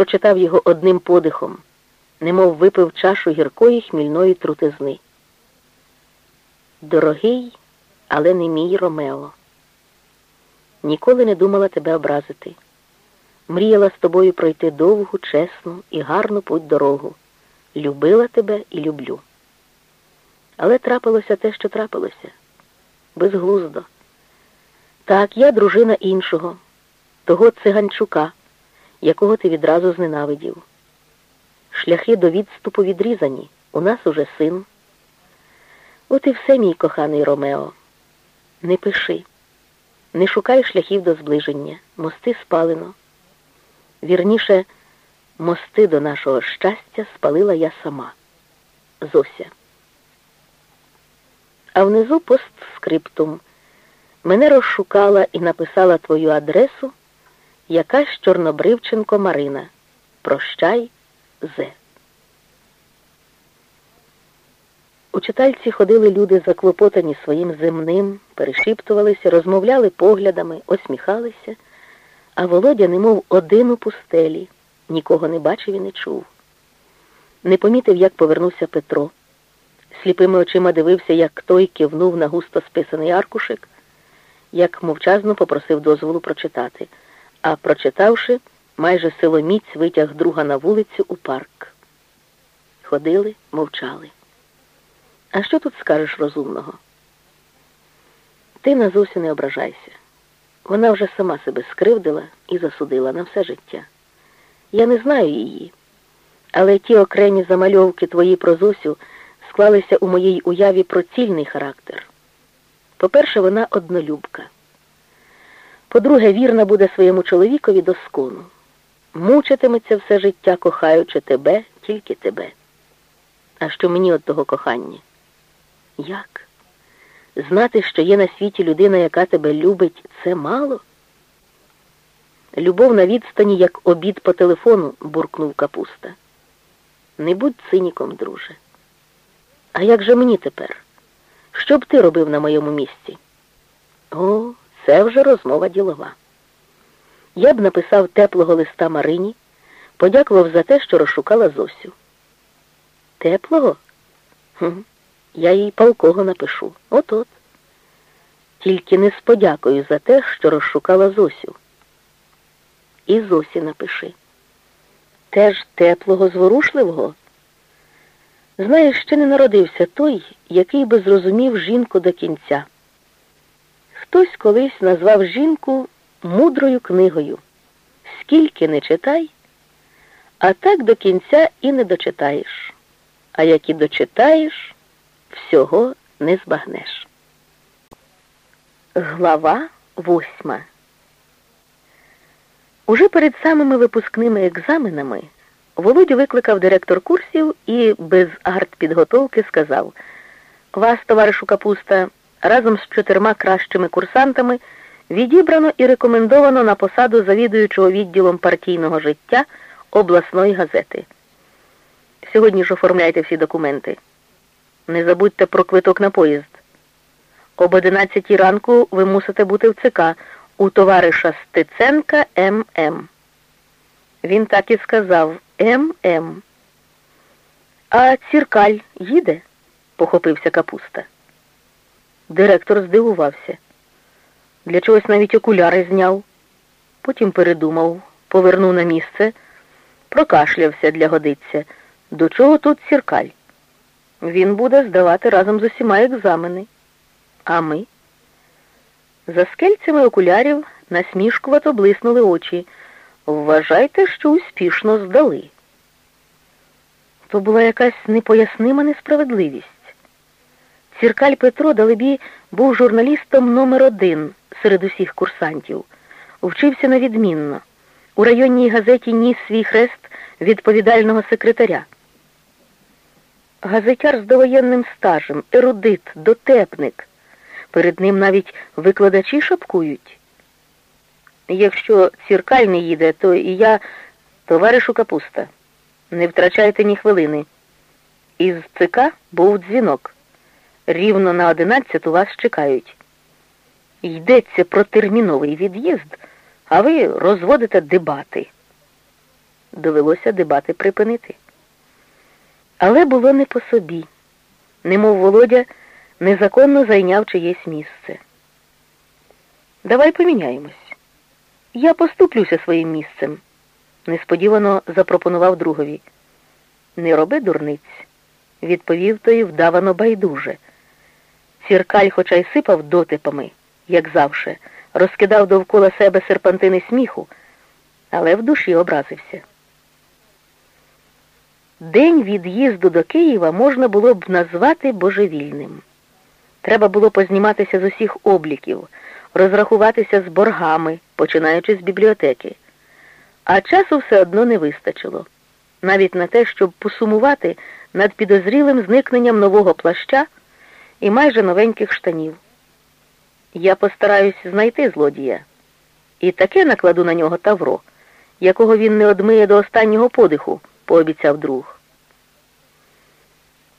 прочитав його одним подихом, немов випив чашу гіркої хмільної трутизни. Дорогий, але не мій Ромео. Ніколи не думала тебе образити. Мріяла з тобою пройти довгу, чесну і гарну путь дорогу. Любила тебе і люблю. Але трапилося те, що трапилося. Безглуздо. Так, я дружина іншого, того циганчука, якого ти відразу зненавидів. Шляхи до відступу відрізані. У нас уже син. От і все, мій коханий Ромео. Не пиши, не шукай шляхів до зближення, мости спалено. Вірніше, мости до нашого щастя спалила я сама. Зося. А внизу постскриптум. Мене розшукала і написала твою адресу якась Чорнобривченко Марина. Прощай, Зе. У читальці ходили люди, заклопотані своїм земним, перешіптувалися, розмовляли поглядами, осміхалися, а Володя, немов один у пустелі, нікого не бачив і не чув. Не помітив, як повернувся Петро. Сліпими очима дивився, як той кивнув на густо списаний аркушик, як мовчазно попросив дозволу прочитати, а прочитавши, майже силоміць витяг друга на вулицю у парк. Ходили, мовчали. А що тут скажеш розумного? Ти на Зосю не ображайся. Вона вже сама себе скривдила і засудила на все життя. Я не знаю її, але ті окремі замальовки твої про Зосю склалися у моїй уяві про цільний характер. По-перше, вона однолюбка. По-друге, вірна буде своєму чоловікові до скону. Мучитиметься все життя, кохаючи тебе, тільки тебе. А що мені от того кохання? Як? Знати, що є на світі людина, яка тебе любить, це мало? Любов на відстані, як обід по телефону, буркнув капуста. Не будь циніком, друже. А як же мені тепер? Що б ти робив на моєму місці? О, це вже розмова ділова. Я б написав теплого листа Марині, подякував за те, що розшукала Зосю. Теплого? Хм. Я їй палкого напишу. От-от. Тільки не з подякою за те, що розшукала Зосю. І Зосі напиши. Теж теплого, зворушливого. Знаєш, ще не народився той, який би зрозумів жінку до кінця. Хтось колись назвав жінку мудрою книгою. Скільки не читай, а так до кінця і не дочитаєш. А як і дочитаєш, всього не збагнеш. Глава восьма. Уже перед самими випускними екзаменами Володю викликав директор курсів і без артпідготовки сказав Вас, товаришу Капуста, разом з чотирма кращими курсантами відібрано і рекомендовано на посаду завідуючого відділом партійного життя обласної газети. Сьогодні ж оформляйте всі документи. Не забудьте про квиток на поїзд. Об 11 ранку ви мусите бути в ЦК у товариша Стеценка М.М. Він так і сказав М.М. А ціркаль їде? похопився капуста. Директор здивувався. Для чогось навіть окуляри зняв. Потім передумав, повернув на місце, прокашлявся для годиться. До чого тут ціркаль? Він буде здавати разом з усіма екзамени. А ми? За скельцями окулярів насмішкувато блиснули очі. Вважайте, що успішно здали. То була якась непояснима несправедливість. Ціркаль Петро Далебі був журналістом номер один серед усіх курсантів. Вчився невідмінно. У районній газеті ніс свій хрест відповідального секретаря. Газетяр з довоєнним стажем, ерудит, дотепник. Перед ним навіть викладачі шапкують. Якщо ціркаль не їде, то і я, товаришу капуста, не втрачайте ні хвилини. Із ЦК був дзвінок. Рівно на одинадцяту вас чекають. Йдеться про терміновий від'їзд, а ви розводите дебати. довелося дебати припинити. Але було не по собі, немов Володя незаконно зайняв чиєсь місце. Давай поміняємось. Я поступлюся своїм місцем, несподівано запропонував другові. Не роби дурниць, відповів той вдавано байдуже. Сіркаль, хоча й сипав дотипами, як завше, розкидав довкола себе серпантини сміху, але в душі образився. День від'їзду до Києва можна було б назвати божевільним. Треба було позніматися з усіх обліків, розрахуватися з боргами, починаючи з бібліотеки. А часу все одно не вистачило, навіть на те, щоб посумувати над підозрілим зникненням нового плаща і майже новеньких штанів. Я постараюсь знайти злодія і таке накладу на нього тавро, якого він не одмиє до останнього подиху, пообіцяв друг.